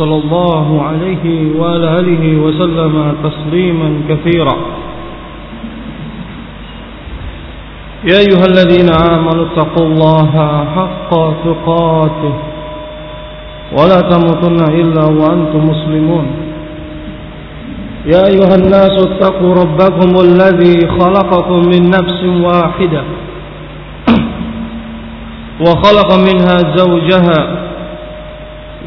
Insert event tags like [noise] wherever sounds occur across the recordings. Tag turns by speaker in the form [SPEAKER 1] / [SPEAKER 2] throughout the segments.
[SPEAKER 1] صلى الله عليه وعلى آله وسلم تسليما كثيرا. يا أيها الذين آمنوا اتقوا الله حق تقاته ولا تموتن إلا وأنتم مسلمون. يا أيها الناس اتقوا ربكم الذي خلقكم من نفس واحدة. [clears throat] وخلق منها زوجها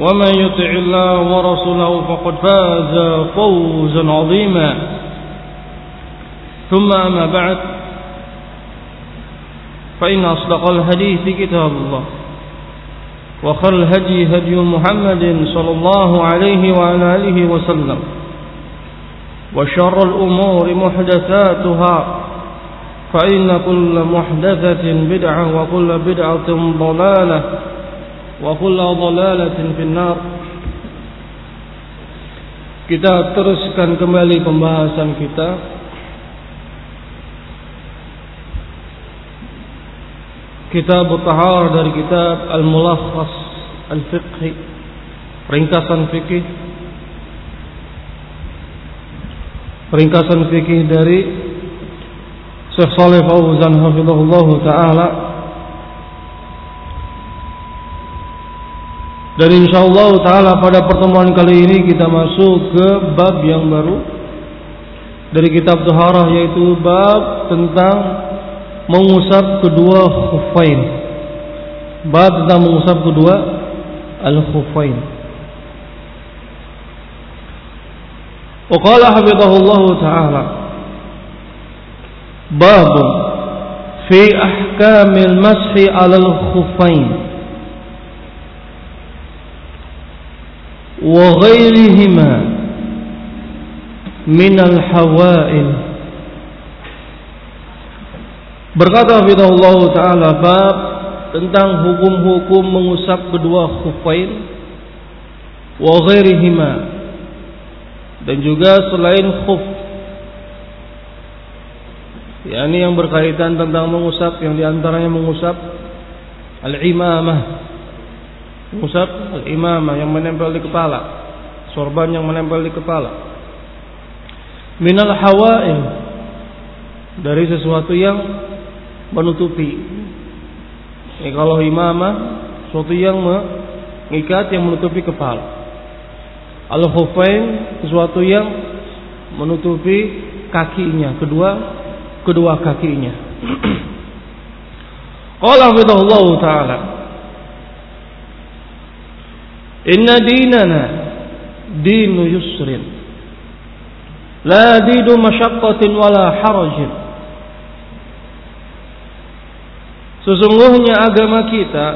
[SPEAKER 1] ومن يطع الله ورسوله فقد فاز فوزا عظيما. ثم أما بعد فإن أصدق الحديث كتاب الله وخر الهدي هدي محمد صلى الله عليه وعلى آله وسلم وشر الأمور محدثاتها فإن كل محدثة بدعة وكل بدعة ضلالة وكل ضلالة في النار Kita teruskan kembali pembahasan kita Kitab Tahar dari kitab Al-Mulakhas Al-Fiqhi Ringkasan fikih Ringkasan fikih dari Syekh Saleh Fauzan hafizahullah taala Dan insya Allah Ta'ala pada pertemuan kali ini kita masuk ke bab yang baru. Dari kitab Thaharah yaitu bab tentang mengusap kedua khufain. Bab tentang mengusap kedua al-khufain. Waqala hafidhahullah ta'ala Bab Fi ahkamil mashi al khufain. وغيرهما من الحوائل Berkata Allah Ta'ala bab tentang hukum-hukum mengusap kedua khufain wa ghairihima dan juga selain khuf yakni yang berkaitan tentang mengusap yang diantaranya mengusap al-imamah mengusap al-imamah yang menempel di kepala. Sorban yang menempel di kepala. Minal hawail dari sesuatu yang menutupi. Ini kalau imamah sesuatu yang mengikat yang menutupi kepala. Al-khufain sesuatu yang menutupi kakinya. Kedua kedua kakinya. [clears throat] Qala Allah taala Inna dinana dinu yusrin. La dinu masyaqqatin wala harajin. Sesungguhnya agama kita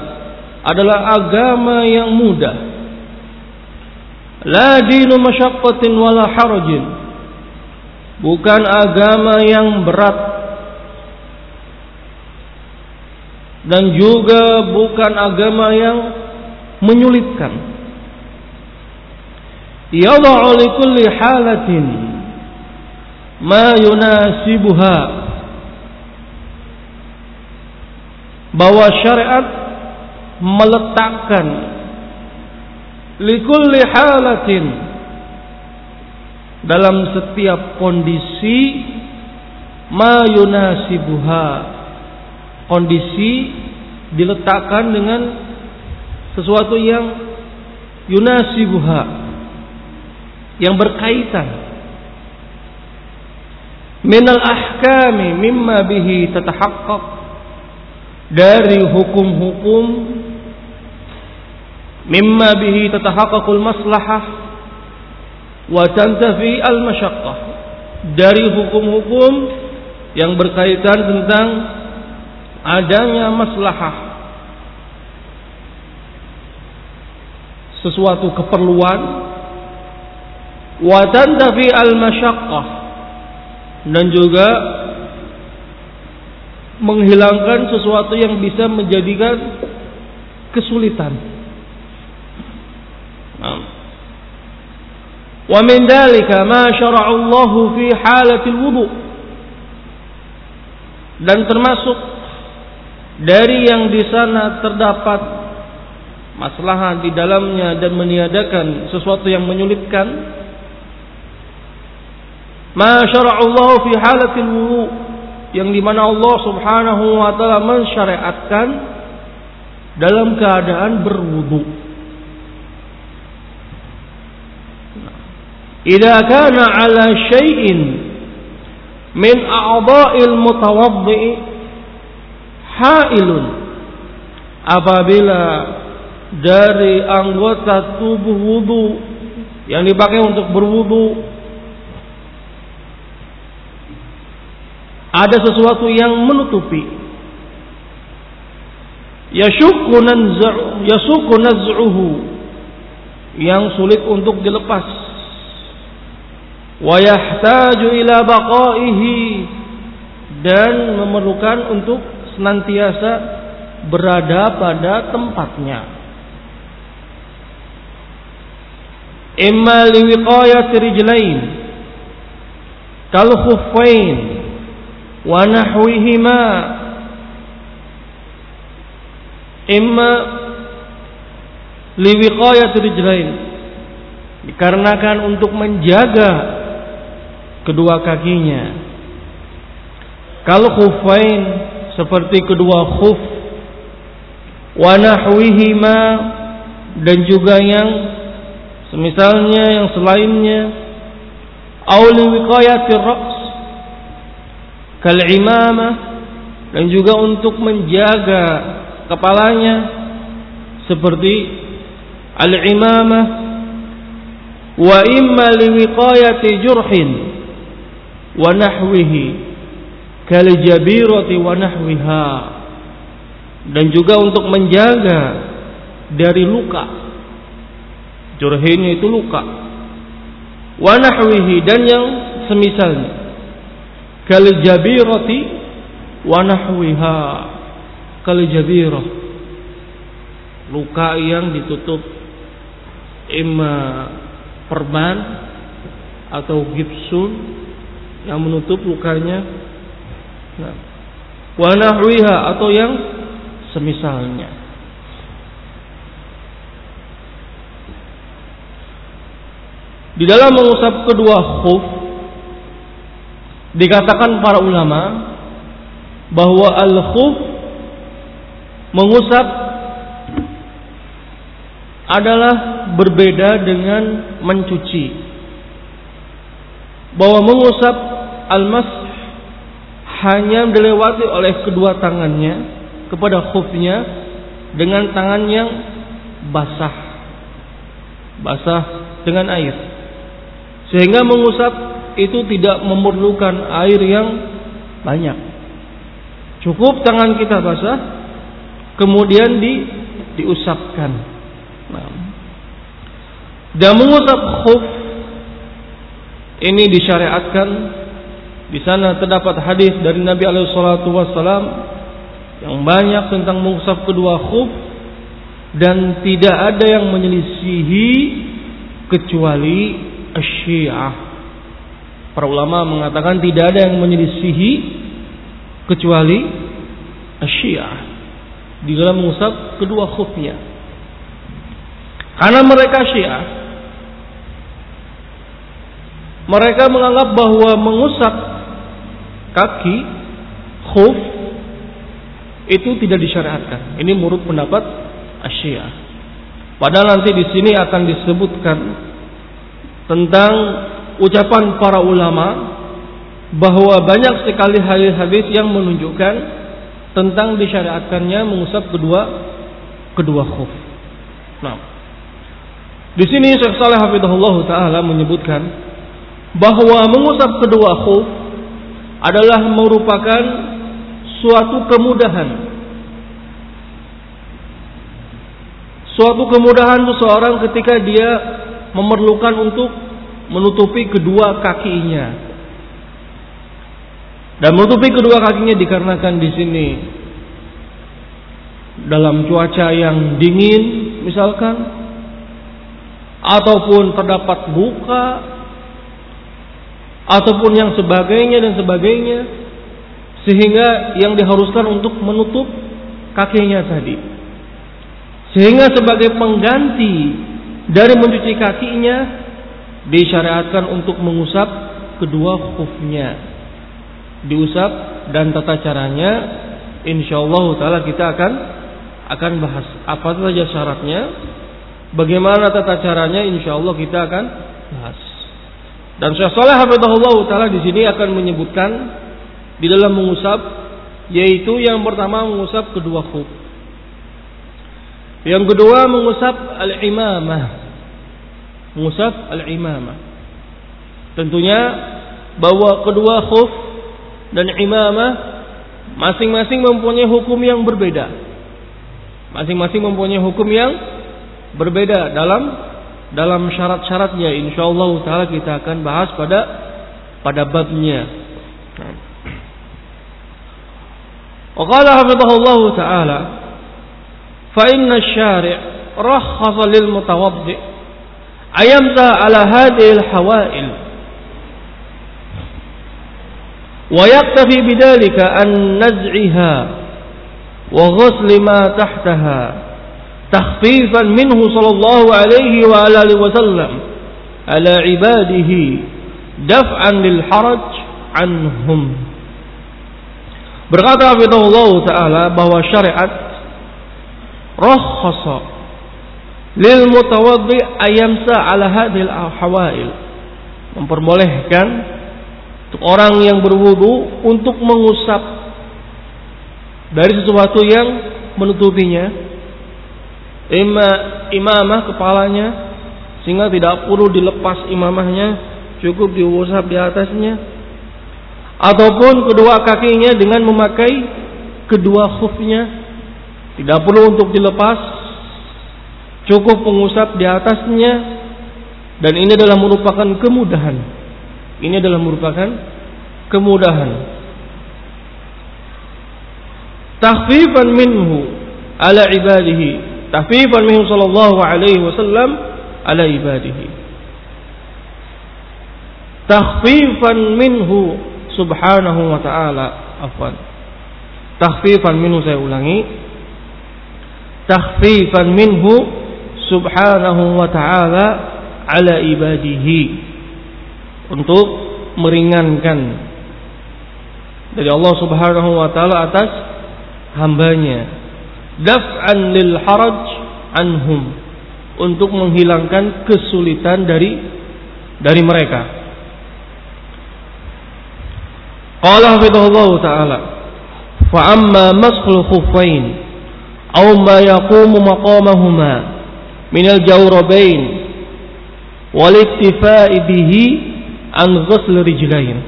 [SPEAKER 1] adalah agama yang mudah. La dinu masyaqqatin wala harajin. Bukan agama yang berat. Dan juga bukan agama yang menyulitkan yad'u li kulli halatin ma yunasibuha bahwa syariat meletakkan likulli halatin dalam setiap kondisi ma yunasibuha kondisi diletakkan dengan sesuatu yang yunasibuha yang berkaitan. Min al-ahkami mimma bihi tatahaqqaq. Dari hukum-hukum mimma bihi tatahaqqaqul maslahah. Wa tantafi al-masyaqqah. Dari hukum-hukum yang berkaitan tentang adanya maslahah. Sesuatu keperluan wa tantafi al-masyaqqah dan juga menghilangkan sesuatu yang bisa menjadikan kesulitan. Wa min dalika ma syara'a Allah fi halatil wudu. Dan termasuk dari yang di sana terdapat masalah di dalamnya dan meniadakan sesuatu yang menyulitkan ma syara'a Allah fi halatil wudu yang di mana Allah subhanahu wa ta'ala mensyariatkan dalam keadaan berwudu. Idza kana ala syai'in min a'dha'il mutawaddi hailun apabila dari anggota tubuh wudu yang dipakai untuk berwudu ada sesuatu yang menutupi. Yashukku yasuku naz'uhu. Yang sulit untuk dilepas. Wa yahtaju ila baqaihi. Dan memerlukan untuk senantiasa berada pada tempatnya. Imma liwiqayati rijlain. Kal khuffain wa nahwihima. Imma liwiqayat rijlain. Dikarenakan untuk menjaga kedua kakinya. Kalau khufain seperti kedua khuf. Wa nahwihima dan juga yang semisalnya yang selainnya. Au liwiqayatir ra's kal imamah dan juga untuk menjaga kepalanya. Seperti al imamah wa imma liwiqayati jurhin. Wa nahwihi. Kal jabirati wa nahwiha. Dan juga untuk menjaga dari luka. Jurhinnya itu luka. Wa nahwihi dan yang semisalnya kal jabirati wa nahwiha. Kal jabirah luka yang ditutup. Imma perban atau gipsun yang menutup lukanya. Nah, wa nahwiha atau yang semisalnya. Di dalam mengusap kedua khuf Dikatakan para ulama bahwa al-khuf mengusap adalah berbeda dengan mencuci. Bahwa mengusap al-mas hanya dilewati oleh kedua tangannya kepada khufnya dengan tangan yang basah. Basah dengan air. Sehingga mengusap itu tidak memerlukan air yang banyak. Cukup tangan kita basah, kemudian di diusapkan. Nah. Dan mengusap khuf ini disyariatkan di sana terdapat hadis dari Nabi alaihi wasallam yang banyak tentang mengusap kedua khuf dan tidak ada yang menyelisihi kecuali Syiah Para ulama mengatakan tidak ada yang menyelisihi kecuali Syiah di dalam mengusap kedua khufnya. Karena mereka Syiah mereka menganggap bahwa mengusap kaki khuf itu tidak disyariatkan. Ini menurut pendapat Syiah. Padahal nanti di sini akan disebutkan tentang ucapan para ulama bahwa banyak sekali hadis-hadis yang menunjukkan tentang disyariatkannya mengusap kedua kedua khuf. Nah, di sini Syekh Saleh Hafizahullah taala menyebutkan bahwa mengusap kedua khuf adalah merupakan suatu kemudahan suatu kemudahan seseorang ketika dia memerlukan untuk menutupi kedua kakinya. Dan menutupi kedua kakinya dikarenakan di sini dalam cuaca yang dingin misalkan ataupun terdapat buka ataupun yang sebagainya dan sebagainya sehingga yang diharuskan untuk menutup kakinya tadi sehingga sebagai pengganti dari mencuci kakinya disyariatkan untuk mengusap kedua khufnya. Diusap dan tata caranya insyaallah taala kita akan akan bahas apa saja syaratnya, bagaimana tata caranya insyaallah kita akan bahas. Dan Syekh Saleh Hafizahullah taala di sini akan menyebutkan di dalam mengusap yaitu yang pertama mengusap kedua khuf. Yang kedua mengusap al-imamah musaf al-imamah. Tentunya bahwa kedua khuf dan imamah masing-masing mempunyai hukum yang berbeda. Masing-masing mempunyai hukum yang berbeda dalam dalam syarat-syaratnya. Insyaallah taala kita akan bahas pada pada babnya. Waqala ta'ala fa inna syari' rakhasa أيمسى على هذه الحوائل. ويقتفي بذلك أن نزعها وغسل ما تحتها تخفيفا منه صلى الله عليه وعلى وسلم على عباده دفعا للحرج عنهم. Berkata Allah Ta'ala bahwa syariat rakhasa lil mutawaddi ayamsa ala hadhil hawail. Memperbolehkan untuk orang yang berwudu untuk mengusap dari sesuatu yang menutupinya. Ima imamah kepalanya sehingga tidak perlu dilepas imamahnya cukup diusap di atasnya. Ataupun kedua kakinya dengan memakai kedua khufnya. Tidak perlu untuk dilepas. Cukup mengusap di atasnya. Dan ini adalah merupakan kemudahan. Ini adalah merupakan kemudahan. Tahfifan minhu ala ibadihi. Tahfifan minhu sallallahu alaihi wasallam ala ibadihi. Tahfifan minhu subhanahu wa ta'ala. Afwan. Tahfifan minhu saya ulangi takhfifan minhu subhanahu wa ta'ala ala ibadihi. Untuk meringankan dari Allah subhanahu wa ta'ala atas hambanya. Daf'an lil haraj anhum. Untuk menghilangkan kesulitan dari dari mereka. Qala Allah ta'ala fa'amma maskul khufain khuffain aw ma yaqumu minal jawrabain wal iktifai bihi an ghusl rijlain.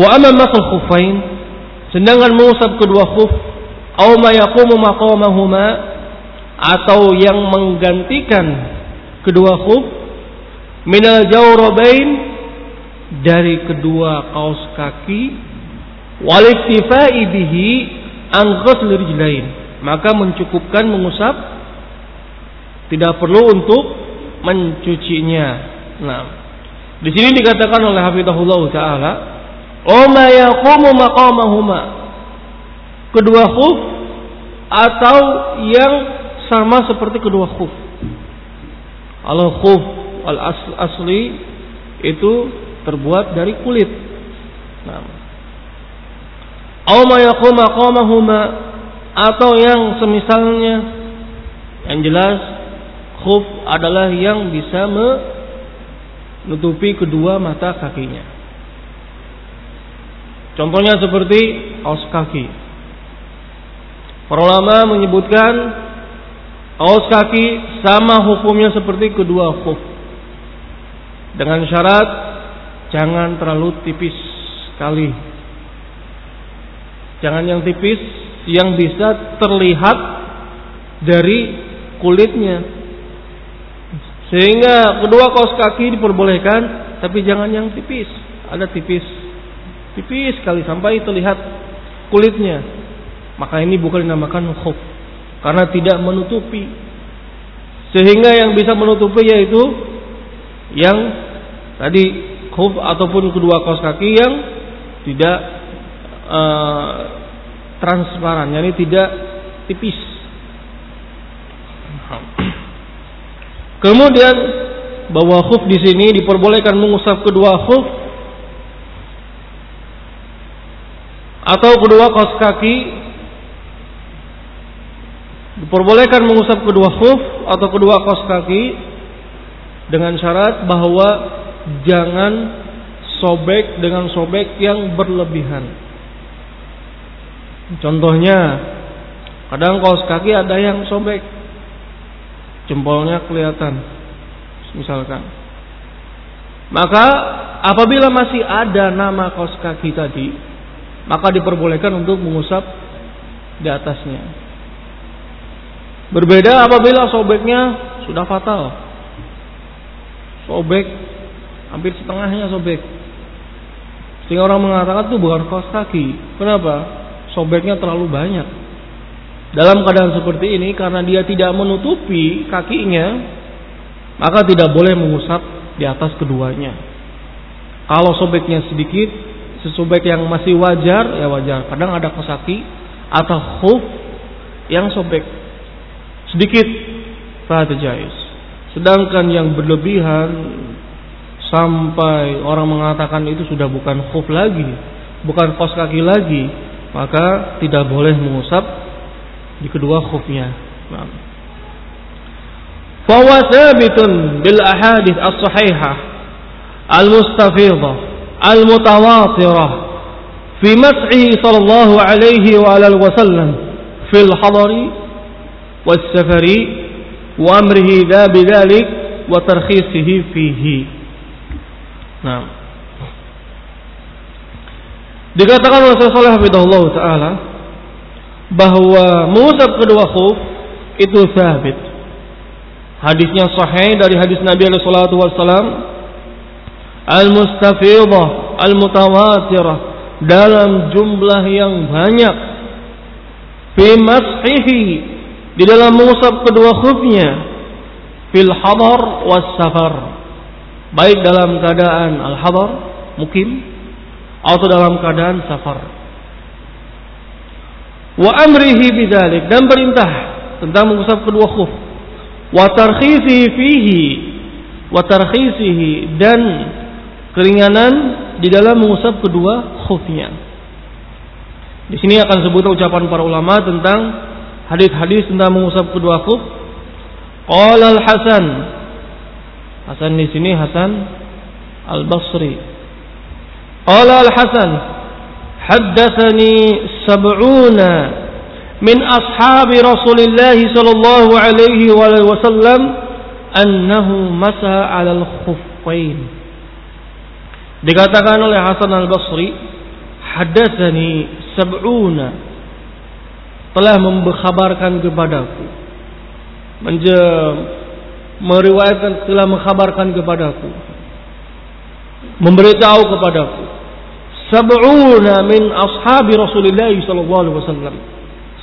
[SPEAKER 1] Wa amma masal khuffain sedangkan mengusap kedua khuf au ma yaqumu maqamahuma atau yang menggantikan kedua khuf minal jawrabain dari kedua kaos kaki wal iktifai bihi an ghusl rijlain maka mencukupkan mengusap tidak perlu untuk mencucinya. Nah di sini dikatakan oleh Hafizahullah taala ma yaqumu maqamahuma. Kedua khuf atau yang sama seperti kedua khuf. Al khuf al asli itu terbuat dari kulit. Nah Aw ma yaqum maqamahuma atau yang semisalnya yang jelas khuf adalah yang bisa me nutupi kedua mata kakinya. Contohnya seperti kaos kaki. Para menyebutkan kaos kaki sama hukumnya seperti kedua khuf. Dengan syarat jangan terlalu tipis sekali. Jangan yang tipis yang bisa terlihat dari kulitnya. Sehingga kedua kaos kaki diperbolehkan, tapi jangan yang tipis. Ada tipis, tipis sekali sampai terlihat kulitnya. Maka ini bukan dinamakan khuf karena tidak menutupi. Sehingga yang bisa menutupi yaitu yang tadi khuf ataupun kedua kaos kaki yang tidak uh, transparan, yakni tidak tipis. Kemudian bahwa khuf di sini diperbolehkan mengusap kedua khuf atau kedua kaos kaki diperbolehkan mengusap kedua khuf atau kedua kaos kaki dengan syarat bahwa jangan sobek dengan sobek yang berlebihan. Contohnya, kadang kaos kaki ada yang sobek, jempolnya kelihatan, misalkan. Maka apabila masih ada nama kaos kaki tadi, maka diperbolehkan untuk mengusap di atasnya. Berbeda apabila sobeknya sudah fatal. Sobek hampir setengahnya sobek. Sehingga orang mengatakan itu bukan kaos kaki. Kenapa? Sobeknya terlalu banyak. Dalam keadaan seperti ini karena dia tidak menutupi kakinya, maka tidak boleh mengusap di atas keduanya. Kalau sobeknya sedikit, sesobek yang masih wajar, ya wajar. Kadang ada kosaki atau khuf yang sobek sedikit, fahad jais. Sedangkan yang berlebihan sampai orang mengatakan itu sudah bukan khuf lagi, bukan kos kaki lagi, maka tidak boleh mengusap di kedua khufnya. Fawa sabitun bil ahadith as-sahihah al-mustafidah al-mutawatirah fi mas'ihi sallallahu alaihi wa alihi wasallam fil hadari was safari wa amrihi la bidzalik wa tarkhisihi fihi. Nah. Dikatakan oleh Rasulullah Hafidahullah Ta'ala bahwa mengusap kedua khuf itu sabit. Hadisnya sahih dari hadis Nabi alaihi salatu wasallam al-mustafidah al-mutawatirah dalam jumlah yang banyak fi mashihi di dalam mengusap kedua khufnya fil hadar was safar baik dalam keadaan al hadar mukim atau dalam keadaan safar wa amrihi bidzalik dan perintah tentang mengusap kedua khuf wa tarkhisihi fihi wa tarkhisihi dan keringanan di dalam mengusap kedua khufnya di sini akan sebut ucapan para ulama tentang hadis-hadis tentang mengusap kedua khuf. Qala al-Hasan. Hasan di sini Hasan al-Basri. Qala al-Hasan haddatsani sab'una min ashabi Rasulillah sallallahu alaihi wasallam annahu masa 'ala al-khuffain. Dikatakan oleh Hasan al-Basri, haddatsani sab'una telah memberkabarkan kepadaku meriwayatkan telah mengkhabarkan kepadaku memberitahu kepadaku sab'una min ashabi Rasulullah sallallahu alaihi wasallam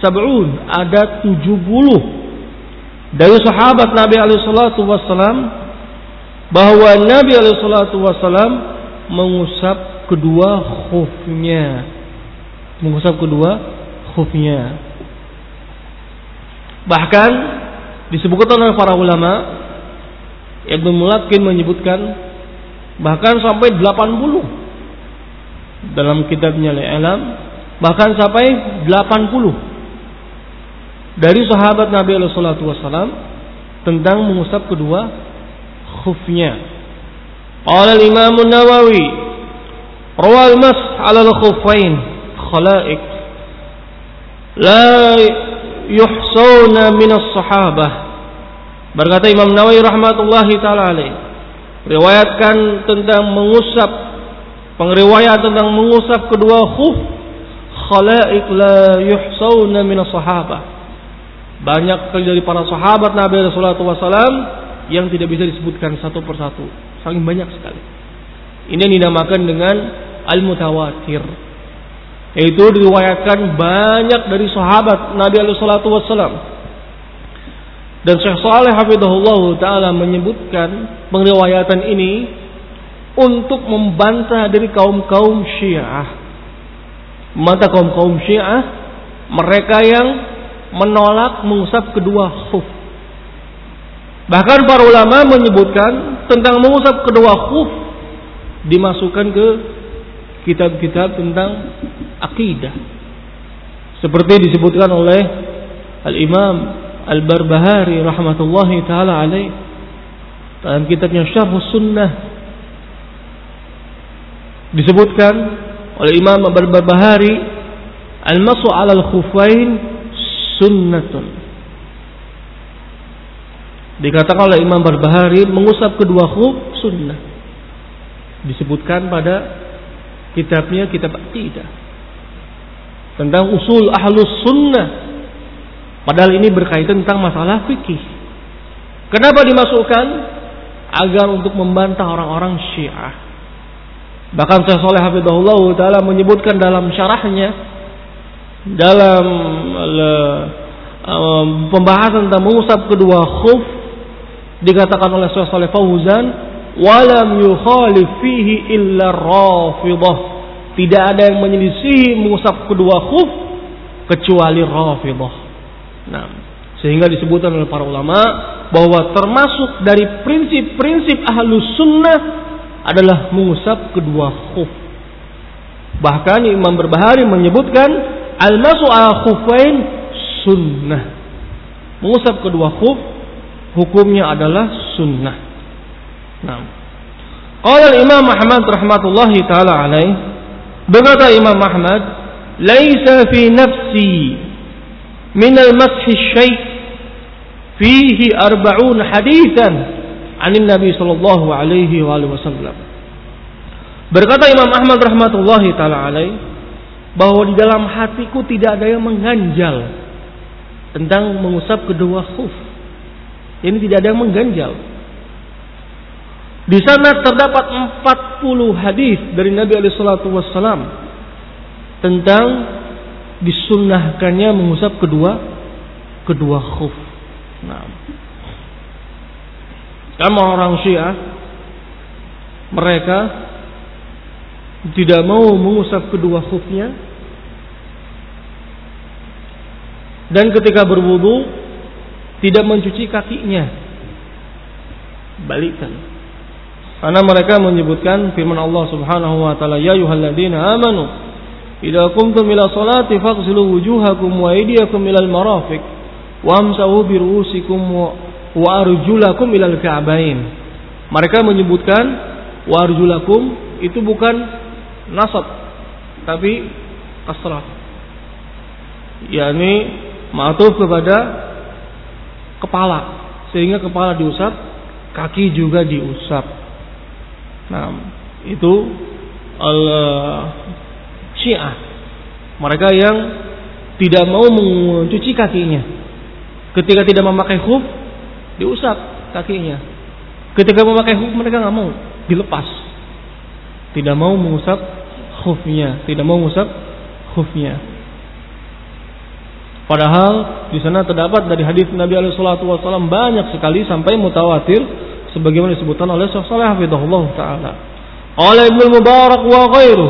[SPEAKER 1] sab'un ada 70 dari sahabat Nabi alaihi salatu wasallam bahwa Nabi alaihi salatu wasallam mengusap kedua khufnya mengusap kedua khufnya. Bahkan disebutkan oleh para ulama Ibnu Mulakin menyebutkan bahkan sampai 80 dalam kitabnya Al-Alam bahkan sampai 80 dari sahabat Nabi Alaihi tentang mengusap kedua khufnya. Qala al-Imam an-Nawawi rawal mas al-khuffain khala'iq la min as-sahabah. Berkata Imam Nawawi rahmatullahi taala alaih riwayatkan tentang mengusap pengriwayat tentang mengusap kedua khuf khala'iq la yuhsawna min as-sahabah. Banyak sekali dari para sahabat Nabi sallallahu wasallam yang tidak bisa disebutkan satu persatu. Saking banyak sekali. Ini yang dinamakan dengan al-mutawatir. Yaitu diriwayatkan banyak dari sahabat Nabi salatu wasallam dan Syekh Saleh Hafizahullah Ta'ala menyebutkan pengriwayatan ini untuk membantah dari kaum-kaum syiah. Membantah kaum-kaum syiah. Mereka yang menolak mengusap kedua khuf. Bahkan para ulama menyebutkan tentang mengusap kedua khuf dimasukkan ke kitab-kitab tentang akidah. Seperti disebutkan oleh Al-Imam Al-Barbahari rahmatullahi taala alaih dalam kitabnya Syarh Sunnah disebutkan oleh Imam Al-Barbahari al-masu 'ala al-khuffain sunnatun Dikatakan oleh Imam Barbahari mengusap kedua khuf sunnah. Disebutkan pada kitabnya kitab Aqidah. Tentang usul ahlus sunnah. Padahal ini berkaitan tentang masalah fikih. Kenapa dimasukkan? Agar untuk membantah orang-orang syiah. Bahkan Syekh Saleh Hafidahullah Ta'ala menyebutkan dalam syarahnya. Dalam uh, pembahasan tentang mengusap kedua khuf dikatakan oleh Syekh Saleh Fauzan walam yukhalif fihi illa rafidah tidak ada yang menyelisihi mengusap kedua khuf kecuali rafidah nah sehingga disebutkan oleh para ulama bahwa termasuk dari prinsip-prinsip ahlus sunnah adalah mengusap kedua khuf bahkan Imam Berbahari menyebutkan al-masu al khufain sunnah mengusap kedua khuf hukumnya adalah sunnah. Nah. Qala Imam Ahmad rahmatullahi taala alaih berkata Imam Ahmad laisa fi nafsi min al-mash syai' fihi arba'un hadithan an Nabi sallallahu alaihi wasallam Berkata Imam Ahmad rahmatullahi taala alaih bahwa di dalam hatiku tidak ada yang mengganjal tentang mengusap kedua khuf ini tidak ada yang mengganjal. Di sana terdapat 40 hadis dari Nabi alaihi tentang disunnahkannya mengusap kedua kedua khuf. Nah. Kamu orang Syiah mereka tidak mau mengusap kedua khufnya dan ketika berwudu tidak mencuci kakinya. Balikkan. Karena mereka menyebutkan firman Allah Subhanahu wa taala, "Ya ayyuhalladzina amanu, idza qumtum ila salati faghsilu wujuhakum wa aydiyakum ila al-marafiq wamsahu bi ru'usikum wa arjulakum ila al-ka'bain." Mereka menyebutkan wa itu bukan nasab tapi kasrah. yakni ma'tuf kepada kepala sehingga kepala diusap kaki juga diusap nah itu al syiah mereka yang tidak mau mencuci kakinya ketika tidak memakai khuf diusap kakinya ketika memakai khuf mereka nggak mau dilepas tidak mau mengusap khufnya tidak mau mengusap khufnya Padahal di sana terdapat dari hadis Nabi alaihi wasallam banyak sekali sampai mutawatir sebagaimana disebutkan oleh Syekh Shalih taala. Oleh Ibnu Mubarak wa ghairu,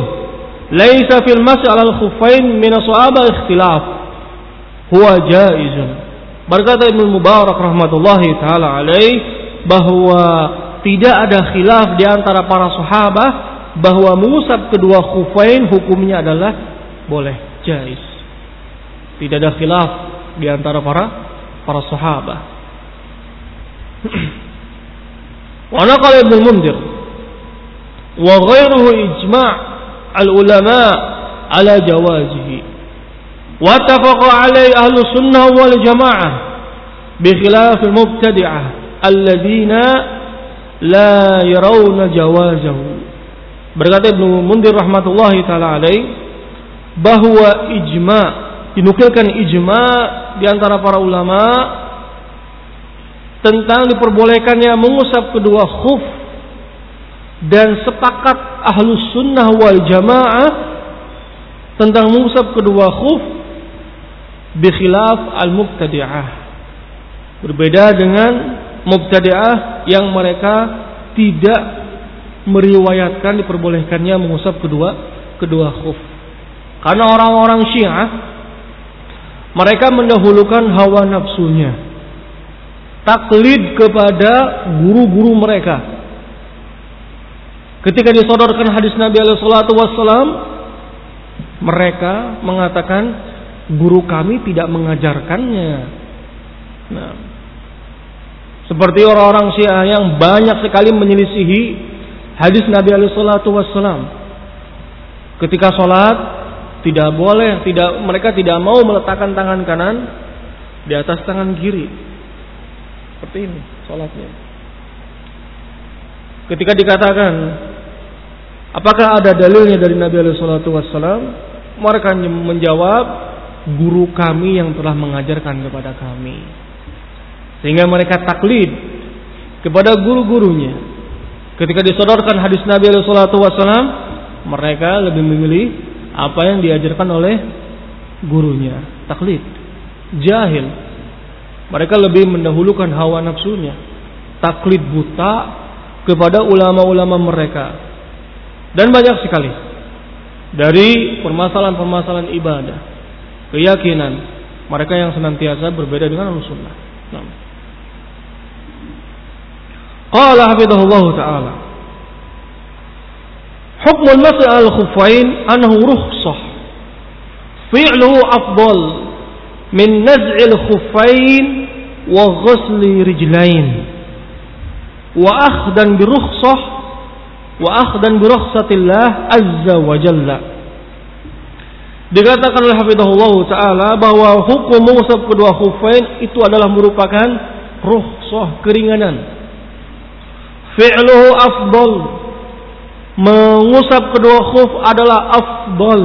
[SPEAKER 1] laisa fil mas'al al-khuffain min ikhtilaf. Huwa jaizun. Berkata Ibnu Mubarak rahmatullahi taala alaih bahwa tidak ada khilaf di antara para sahabat bahwa mengusap kedua khufain hukumnya adalah boleh, jaiz. Tidak ada khilaf di antara para para sahabat. [clears throat] Wa naqala Ibnu Mundir wa ghairuhu ijma' al-ulama ala jawazihi ahlu sunnah wal jamaah bi khilaf al-mubtadi'ah alladhina la yarawna jawazahu berkata Ibnu Mundir rahmatullahi taala alaih bahwa ijma dinukilkan ijma di antara para ulama tentang diperbolehkannya mengusap kedua khuf dan sepakat ahlus sunnah wal jamaah tentang mengusap kedua khuf bikhilaf al mubtadi'ah berbeda dengan mubtadi'ah yang mereka tidak meriwayatkan diperbolehkannya mengusap kedua kedua khuf. Karena orang-orang Syiah mereka mendahulukan hawa nafsunya. Taklid kepada guru-guru mereka. Ketika disodorkan hadis Nabi alaihi wassalam, mereka mengatakan guru kami tidak mengajarkannya. Nah, seperti orang-orang Syiah yang banyak sekali menyelisihi hadis Nabi alaihi wassalam. Ketika sholat tidak boleh, tidak mereka tidak mau meletakkan tangan kanan di atas tangan kiri. Seperti ini sholatnya. Ketika dikatakan apakah ada dalilnya dari Nabi Alaihi Wasallam, mereka menjawab guru kami yang telah mengajarkan kepada kami. Sehingga mereka taklid kepada guru-gurunya. Ketika disodorkan hadis Nabi Wasallam, mereka lebih memilih apa yang diajarkan oleh gurunya. Taklid, jahil, mereka lebih mendahulukan hawa nafsunya. Taklid buta kepada ulama-ulama mereka. Dan banyak sekali. Dari permasalahan-permasalahan ibadah. Keyakinan. Mereka yang senantiasa berbeda dengan al-sunnah. Nah. Qala hafidhahullah ta'ala. Hukmul mas'al al-khuffain anhu rukhsah. Fi'luhu afdal min naz'il khuffain wa ghusli rijlain wa akhdan bi rukhsah wa akhdan bi rukhsatillah azza wa jalla Dikatakan oleh Hafizahullah Ta'ala bahwa hukum mengusap kedua khufain itu adalah merupakan rukhsah keringanan. Fi'luhu afdal. Mengusap kedua khuf adalah afdal.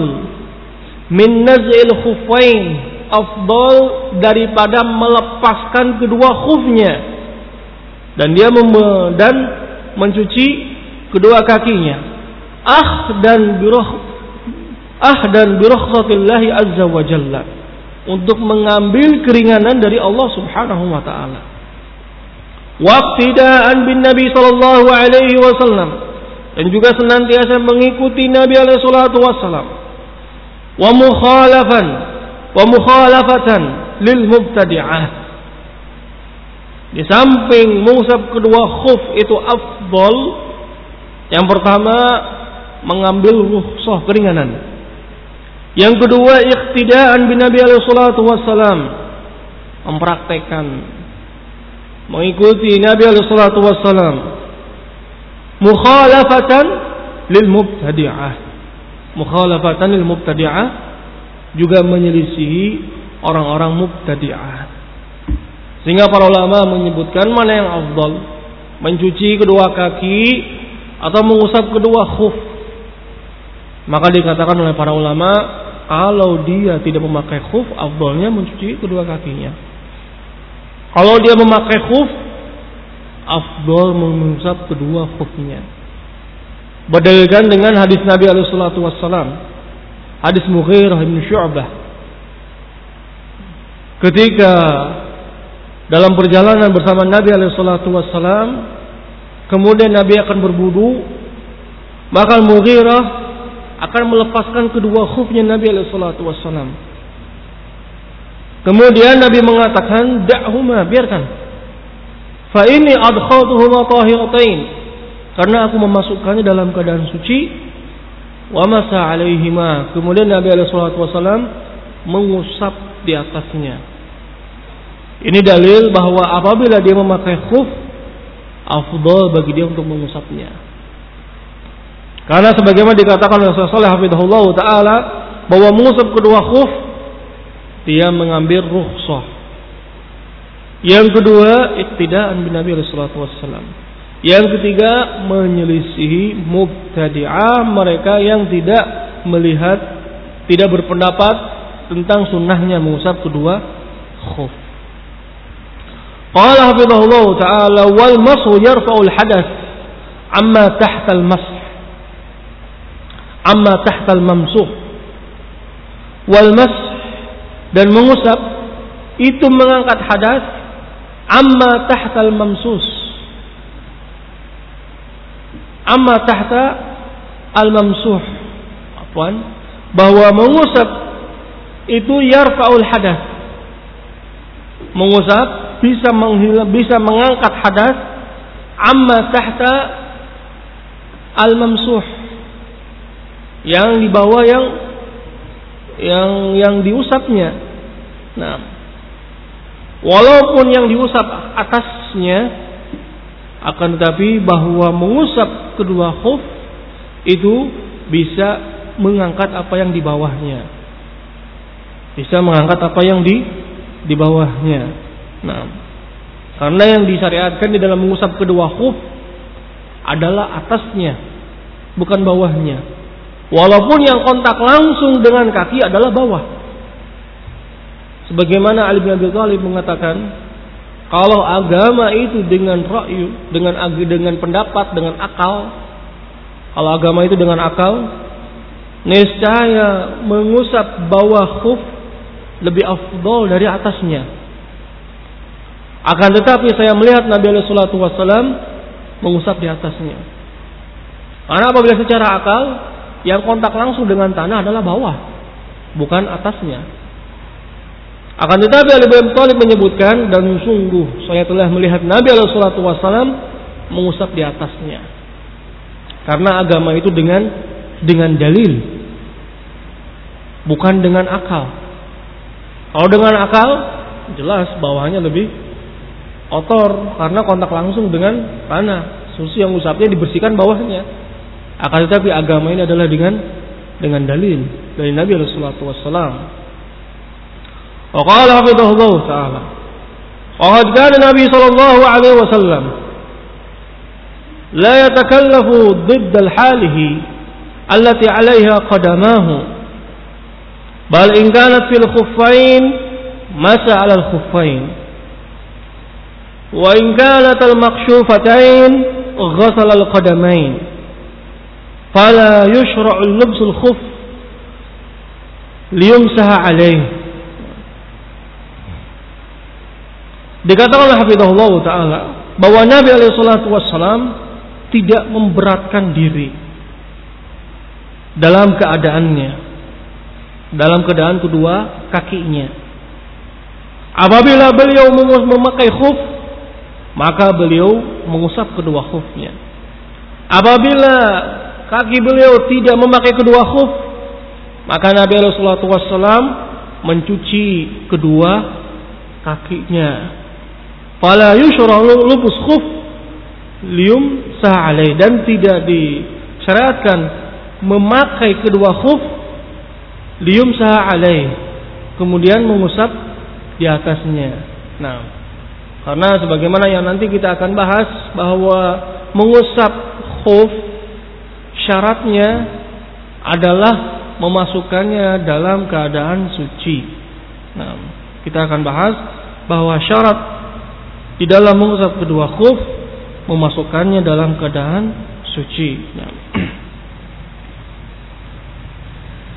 [SPEAKER 1] Min naz'il khufain afdol daripada melepaskan kedua khufnya dan dia dan mencuci kedua kakinya ah dan biroh ah dan birohsatillahi azza wa jalla untuk mengambil keringanan dari Allah subhanahu wa ta'ala waqtidaan bin nabi sallallahu alaihi wasallam dan juga senantiasa mengikuti nabi alaihi salatu wasallam wa mukhalafan wa mukhalafatan lil mubtadi'ah. Di samping mengusap kedua khuf itu afdol. Yang pertama mengambil rukhsah keringanan. Yang kedua iktidaan bin Nabi alaihi salatu wassalam mempraktekkan mengikuti Nabi alaihi salatu wassalam mukhalafatan lil mubtadi'ah mukhalafatan lil mubtadi'ah juga menyelisihi orang-orang mubtadi'ah. Sehingga para ulama menyebutkan mana yang afdal, mencuci kedua kaki atau mengusap kedua khuf. Maka dikatakan oleh para ulama, kalau dia tidak memakai khuf, afdalnya mencuci kedua kakinya. Kalau dia memakai khuf, afdal mengusap kedua khufnya. Berdalilkan dengan hadis Nabi alaihi wassalam hadis Mughirah bin Syu'bah ketika dalam perjalanan bersama Nabi alaihi wassalam kemudian Nabi akan berbudu maka Mughirah akan melepaskan kedua khufnya Nabi wassalam kemudian Nabi mengatakan da'huma biarkan fa ini adkhatuhuma tahiratain karena aku memasukkannya dalam keadaan suci wa masa alaihima. Kemudian Nabi wasallam mengusap di atasnya. Ini dalil bahwa apabila dia memakai khuf afdal bagi dia untuk mengusapnya. Karena sebagaimana dikatakan oleh Rasulullah hafizahullah taala bahwa mengusap kedua khuf dia mengambil rukhsah. Yang kedua, iktidaan bin Nabi sallallahu wasallam. Yang ketiga, menyelisihi mubtadi'ah mereka yang tidak melihat tidak berpendapat tentang sunnahnya mengusap kedua khuf. Qala hafizahullah taala wal masu yarfa'ul hadath amma tahta al mas amma tahta al mamsuh. Wal mas dan mengusap itu mengangkat hadas amma tahta al mamsus amma tahta al mamsuh. Afwan bahwa mengusap itu yarfa'ul hadas. Mengusap bisa menghilang bisa mengangkat hadas. Amma tahta al mamsuh yang di bawah yang yang yang diusapnya nah walaupun yang diusap atasnya akan tetapi bahwa mengusap kedua khuf itu bisa mengangkat apa yang di bawahnya. Bisa mengangkat apa yang di di bawahnya. Nah, karena yang disyariatkan di dalam mengusap kedua khuf adalah atasnya, bukan bawahnya. Walaupun yang kontak langsung dengan kaki adalah bawah. Sebagaimana Ali bin Abi Thalib mengatakan, kalau agama itu dengan ra'yu, dengan dengan pendapat, dengan akal, kalau agama itu dengan akal, niscaya mengusap bawah khuf lebih afdol dari atasnya. Akan tetapi saya melihat Nabi wasallam mengusap di atasnya. Karena apabila secara akal yang kontak langsung dengan tanah adalah bawah, bukan atasnya. Akan tetapi Ali bin Thalib menyebutkan dan sungguh saya telah melihat Nabi salatu wasallam mengusap di atasnya. Karena agama itu dengan dengan dalil bukan dengan akal kalau dengan akal jelas bawahnya lebih kotor karena kontak langsung dengan tanah susu yang usapnya dibersihkan bawahnya akan tetapi agama ini adalah dengan dengan dalil dari Nabi Rasulullah SAW. Waqala hafidhahullah ta'ala. Waqad kana Nabi sallallahu alaihi wasallam la yatakallafu ضد halihi التي عليها قدماه بل إن كانت في الخفين مسى على الخفين وإن كانت المكشوفتين غسل القدمين fala yushra'u lubsul khuf liyumsaha alaih dikatakan oleh taala bahwa Nabi alaihi Wasallam tidak memberatkan diri dalam keadaannya. Dalam keadaan kedua kakinya. Apabila beliau memakai khuf maka beliau mengusap kedua khufnya. Apabila kaki beliau tidak memakai kedua khuf. Maka Nabi Rasulullah SAW mencuci kedua kakinya. Fala yushra'u lubus khuf lium sa'alai dan tidak disyariatkan memakai kedua khuf lium sah alaih. Kemudian mengusap di atasnya. Nah karena sebagaimana yang nanti kita akan bahas bahwa mengusap khuf syaratnya adalah memasukkannya dalam keadaan suci. Nah, kita akan bahas bahwa syarat di dalam mengusap kedua khuf memasukkannya dalam keadaan suci. Nah. [clears throat]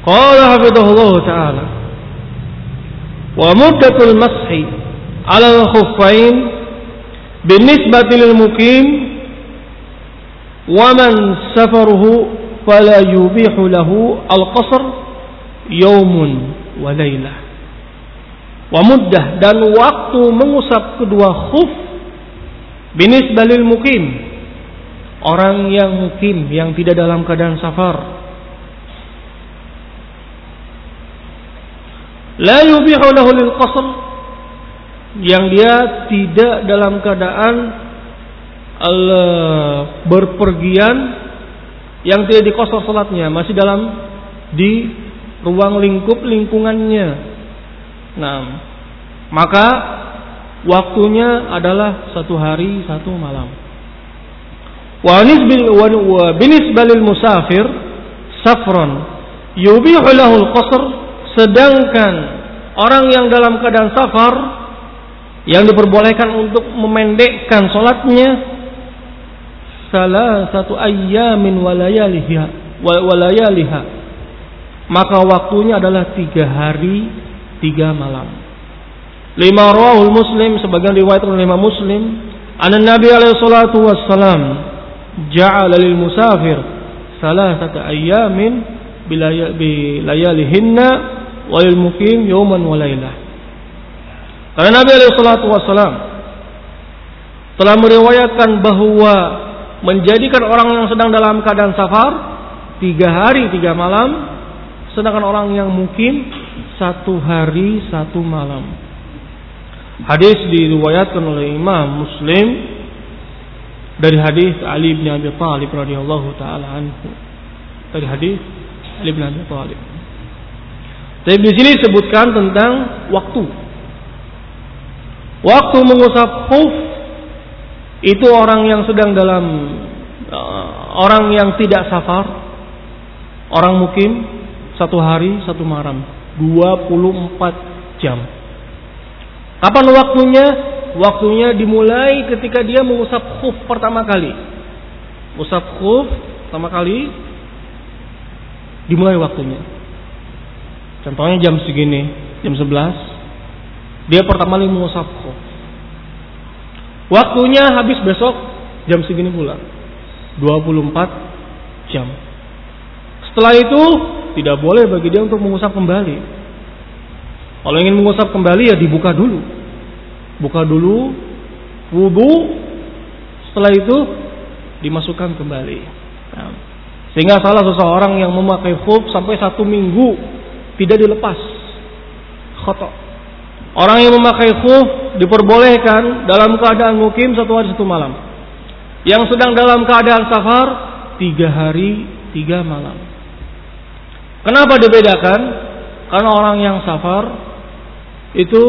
[SPEAKER 1] Qala hafidhullah ta'ala wa muddatul mashi 'ala al-khuffain binisbati lil ومن سفره فلا يبيح له القصر يوم وليلة. ومدة. Dan waktu mengusap kedua khuf binisbah lil mukim. Orang yang mukim yang tidak dalam keadaan safar. لا يبيح له للقصر yang dia tidak dalam keadaan Berpergian yang tidak dikosor salatnya, masih dalam di ruang lingkup lingkungannya. Nah, maka waktunya adalah satu hari satu malam. Wa binisbalil musafir safron yubihu lahul qasr sedangkan orang yang dalam keadaan safar yang diperbolehkan untuk memendekkan solatnya salah satu ayamin walayaliha walayaliha maka waktunya adalah tiga hari tiga malam. Lima rawahul muslim sebagian riwayat oleh lima muslim. Anak Nabi alaihi salatu wassalam ja'ala lil musafir salah satu ayamin bilayalihinna walil mukim yawman walailah. Karena Nabi alaihi salatu wasallam telah meriwayatkan bahwa menjadikan orang yang sedang dalam keadaan safar tiga hari tiga malam sedangkan orang yang mukim satu hari satu malam. Hadis diriwayatkan oleh Imam Muslim dari hadis Ali bin Abi Thalib radhiyallahu taala anhu. Dari hadis Ali bin Abi Thalib. Tapi di sini disebutkan tentang waktu. Waktu mengusap khuf itu orang yang sedang dalam uh, orang yang tidak safar, orang mukim satu hari satu malam, 24 jam. Kapan waktunya? Waktunya dimulai ketika dia mengusap khuf pertama kali. Usap khuf pertama kali dimulai waktunya. Contohnya jam segini, jam 11, dia pertama kali mengusap khuf. Waktunya habis besok jam segini pula. 24 jam. Setelah itu tidak boleh bagi dia untuk mengusap kembali. Kalau ingin mengusap kembali ya dibuka dulu. Buka dulu wudhu. Setelah itu dimasukkan kembali. Nah, sehingga salah seseorang yang memakai khuf sampai satu minggu tidak dilepas. Khotok. Orang yang memakai khuf diperbolehkan dalam keadaan mukim satu hari satu malam. Yang sedang dalam keadaan safar tiga hari tiga malam. Kenapa dibedakan? Karena orang yang safar itu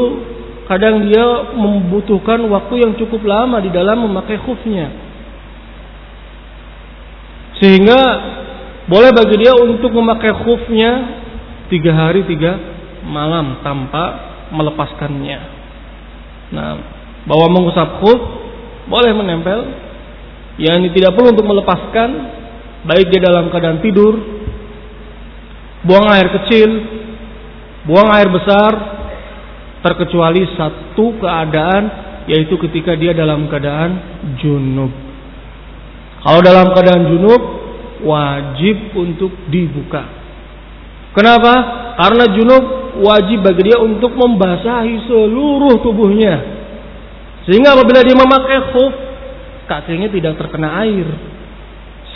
[SPEAKER 1] kadang dia membutuhkan waktu yang cukup lama di dalam memakai khufnya. Sehingga boleh bagi dia untuk memakai khufnya tiga hari tiga malam tanpa melepaskannya. Nah, bahwa mengusap khuf boleh menempel, yang tidak perlu untuk melepaskan, baik dia dalam keadaan tidur, buang air kecil, buang air besar, terkecuali satu keadaan yaitu ketika dia dalam keadaan junub. Kalau dalam keadaan junub wajib untuk dibuka. Kenapa? Karena junub wajib bagi dia untuk membasahi seluruh tubuhnya. Sehingga apabila dia memakai khuf, kakinya tidak terkena air.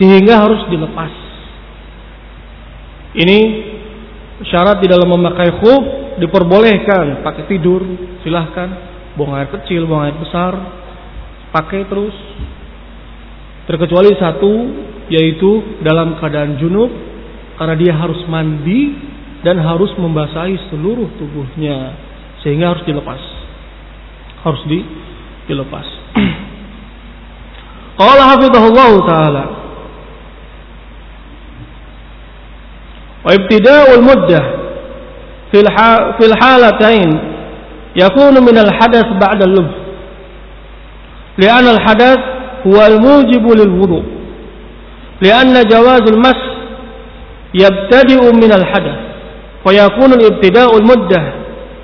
[SPEAKER 1] Sehingga harus dilepas. Ini syarat di dalam memakai khuf diperbolehkan pakai tidur, silahkan buang air kecil, buang air besar, pakai terus Terkecuali satu yaitu dalam keadaan junub karena dia harus mandi dan harus membasahi seluruh tubuhnya sehingga harus dilepas. Harus di, dilepas. [clears throat] Qala hafizahullah taala Wa ibtida'ul muddah fil fil halatain yakunu min al hadath ba'da al-lubh. Li'anna al-hadath هو الموجب للوضوء لأن جواز المس يبتدئ من الحدث fayakunu ibtida'ul muddah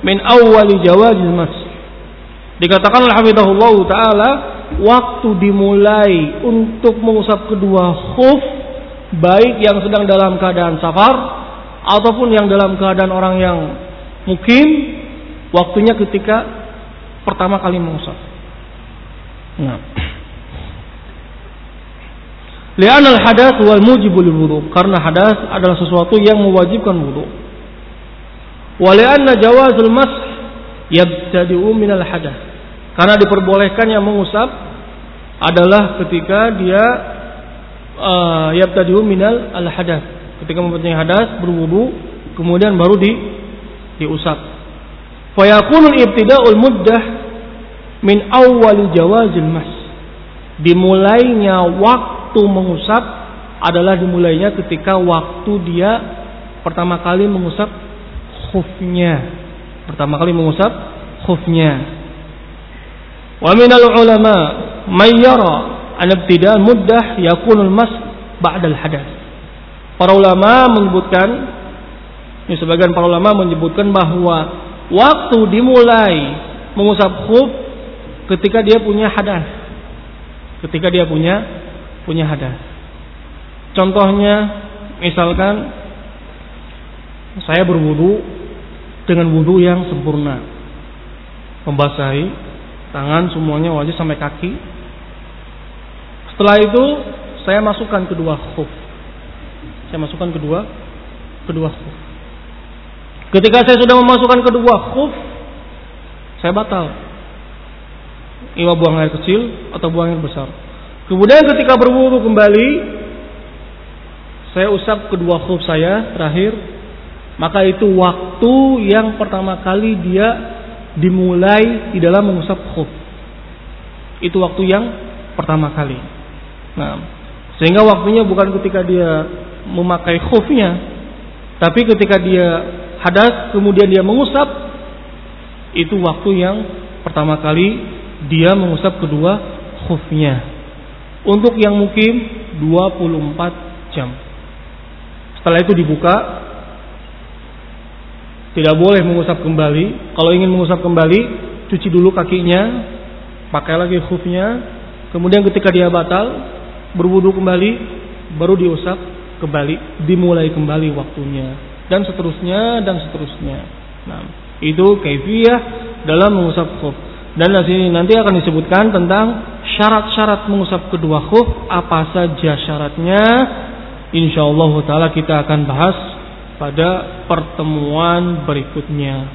[SPEAKER 1] min awwali jawazil mas dikatakan oleh hafizahullah taala waktu dimulai untuk mengusap kedua khuf baik yang sedang dalam keadaan safar ataupun yang dalam keadaan orang yang mukim waktunya ketika pertama kali mengusap. Nah. Lian al hadas wal mujibul wudu karena hadas adalah sesuatu yang mewajibkan wudu. Wa lianna jawazul mas yabtadi'u min al hadas. Karena diperbolehkan yang mengusap adalah ketika dia uh, yabtadi'u minal al hadas. Ketika mempunyai hadas berwudu kemudian baru di diusap. Fayakunul ibtida'ul muddah min awwal jawazil mas. Dimulainya waktu mengusap adalah dimulainya ketika waktu dia pertama kali mengusap khufnya. Pertama kali mengusap khufnya. Wa minal ulama may yara an ibtida muddah yakunul mas ba'dal hadath. Para ulama menyebutkan ini sebagian para ulama menyebutkan bahwa waktu dimulai mengusap khuf ketika dia punya hadas. Ketika dia punya punya hadas. Contohnya misalkan saya berwudu dengan wudu yang sempurna. Membasahi tangan semuanya wajah sampai kaki. Setelah itu saya masukkan kedua khuf. Saya masukkan kedua kedua khuf. Ketika saya sudah memasukkan kedua khuf, saya batal. Ima buang air kecil atau buang air besar. Kemudian ketika berwudu kembali, saya usap kedua khuf saya terakhir maka itu waktu yang pertama kali dia dimulai di dalam mengusap khuf. Itu waktu yang pertama kali. Nah, sehingga waktunya bukan ketika dia memakai khufnya, tapi ketika dia hadas kemudian dia mengusap itu waktu yang pertama kali dia mengusap kedua khufnya. Untuk yang mungkin 24 jam. Setelah itu dibuka tidak boleh mengusap kembali. Kalau ingin mengusap kembali, cuci dulu kakinya, pakai lagi khufnya. Kemudian ketika dia batal, berwudu kembali, baru diusap kembali, dimulai kembali waktunya. Dan seterusnya, dan seterusnya. Nah, itu kaifiyah dalam mengusap khuf. Dan nanti akan disebutkan tentang syarat-syarat mengusap kedua khuf, apa saja syaratnya. Insyaallah taala kita akan bahas pada pertemuan berikutnya.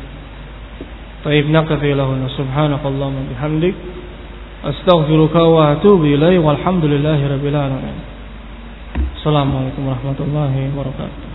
[SPEAKER 1] Baik nakfi lahuna subhanakallahumma bihamdik astaghfiruka wa atubu ilaik walhamdulillahi rabbil alamin. Assalamualaikum warahmatullahi wabarakatuh.